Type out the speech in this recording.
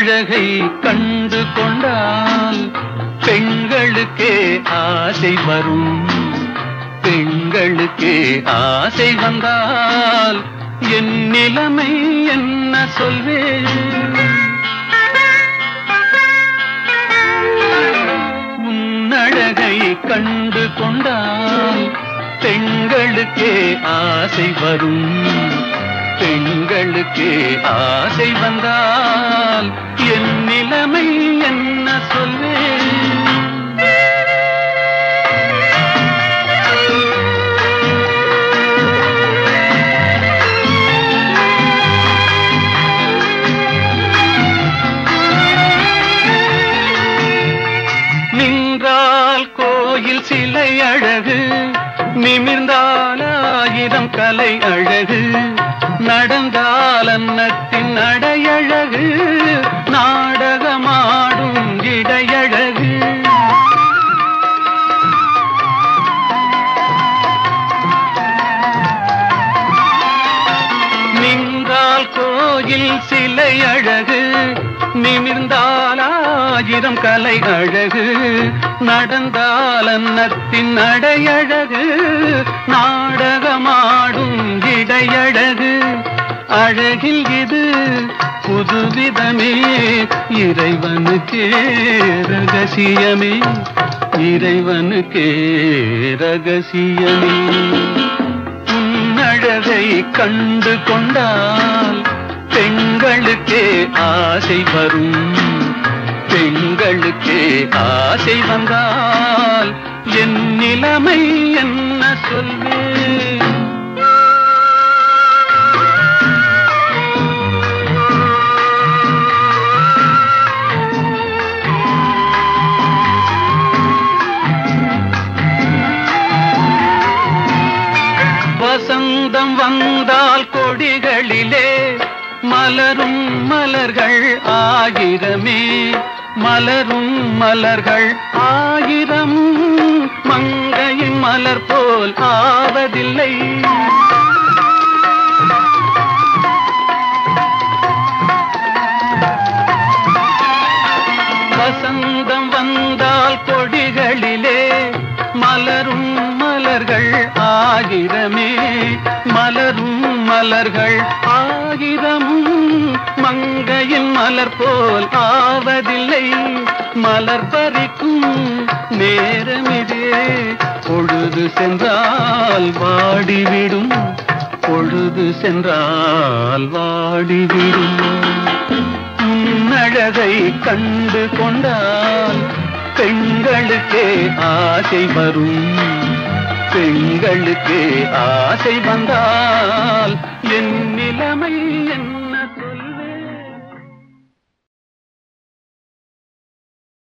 அழகை கண்டு கொண்டால் பெண்களுக்கே ஆசை வரும். பெண்களுக்கே ஆசை வந்தால் என் நிலைமை என்ன சொல்வேன்? உன்னழகை கண்டு கொண்டால் பெண்களுக்கே ஆசை வரும். பெண்களுக்கே ஆசை வந்தால் கோயில் சிலை அழகு நிமிர்ந்தால் ஆயிரம் கலை அழகு. நடந்தால் அன்னத்தின் நடையழகு நாடகமாடும் இடையழகு. நின்றால் கோயில் சிலை அழகு நிமிர்ந்தாலாயிரம் கலை அழகு நடந்தால் அன்னத்தின் நடையழகு நாடகமாடும் இடையழகு. அழகில் இது புதுவிதமே இறைவனுக்கே ரகசியமே இறைவனுக்கே ரகசியமே. உன்னழகை கண்டு கொண்டால் பெண்களுக்கே ஆசை வரும். பெண்களுக்கே ஆசை வந்தால் என் நிலைமை என்ன சொல்வேன்? வசந்தம் வந்தால் கொடிகளிலே மலரும் மலர்கள் ஆயிரமே. மலரும் மலர்கள் ஆயிரம். மங்கையின் மலர் போல் ஆவதில்லை. வசந்தம் வந்த ஆகிரமே மலரும் மலர்கள் ஆகிரமும் மங்கையின் மலர் போல் ஆவதில்லை. மலர் பறிக்கும் நேரமிதே. பொழுது சென்றால் வாடிவிடும். பொழுது சென்றால் வாடிவிடும். உன்னழகை கண்டு கொண்டால் பெண்களுக்கே ஆசை வரும். பெண்களுக்கு ஆசை வந்தால் என் நிலைமை என்ன